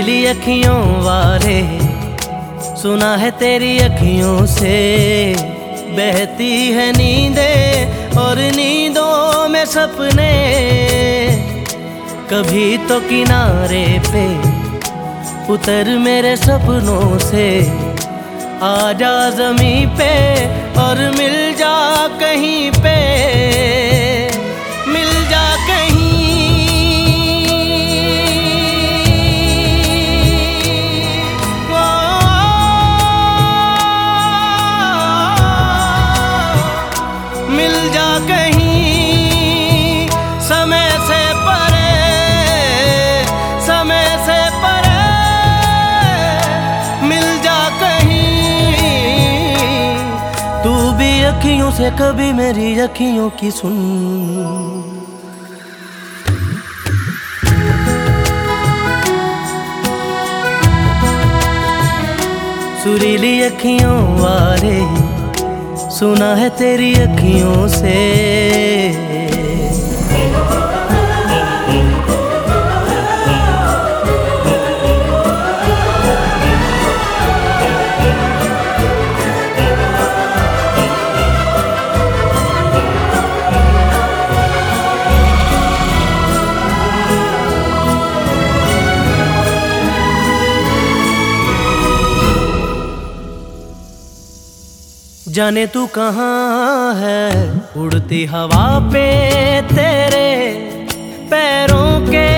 सुरीली अखियों वाले सुना है तेरी अखियों से। बहती है नींदे और नींदों में सपने। कभी तो किनारे पे उतर मेरे सपनों से। आ जा जमी पे और मिल जा कहीं पे। से कभी मेरी अखियों की सुन। सुरीली अखियों वाले सुना है तेरी अखियों से। जाने तू कहाँ है? उड़ती हवा पे तेरे पैरों के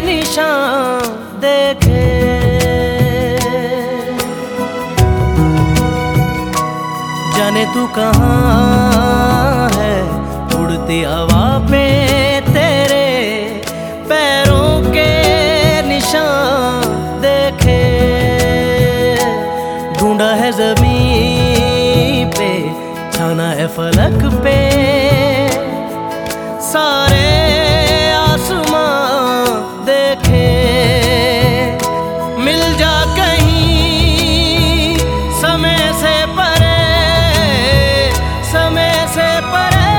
निशान देखे। जाने तू कहाँ है? उड़ती हवा पे तेरे पैरों के निशान देखे। ढूंढा है ज़मीन फलक पे सारे आसमां देखे। मिल जा कहीं समय से परे, समय से परे।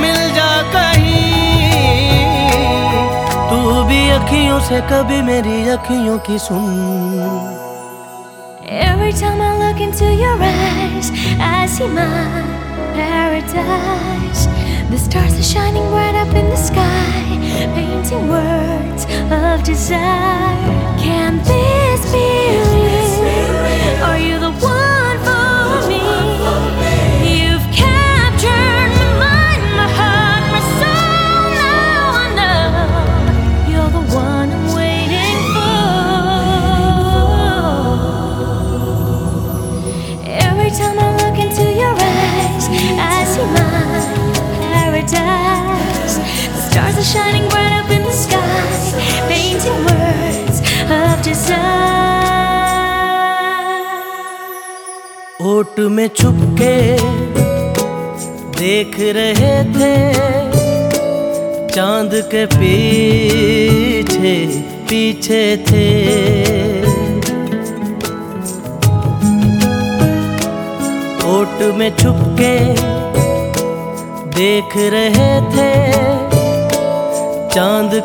मिल जा कहीं, तू भी अखियों से कभी मेरी अखियों की सुन। Every time I look into your eyes, I see my paradise. The stars are shining bright up in the sky, painting words of desire. Can shining bright up in the sky, painting words of desire. ओट में छुप के देख रहे थे चाँद के पीछे पीछे थे ओट में छुप के देख रहे थे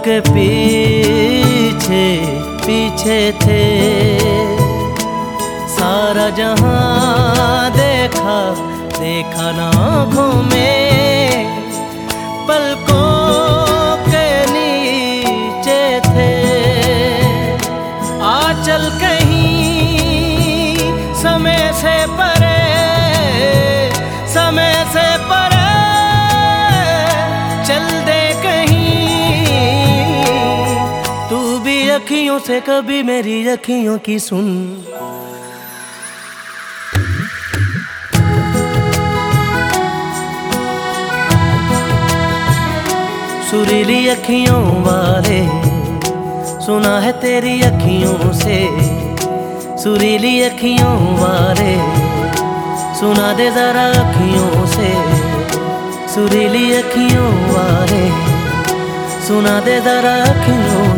के पीछे पीछे थे। सारा जहाँ देखा देखा ना आँखों में। अखियों से कभी मेरी अखियों की सुन। सुरीली अखियों वाले, सुना है तेरी अखियों से। सुरीली अखियों वाले, सुना दे जरा अखियों से। सुरीली अखियों वाले, सुना दे जरा अखियों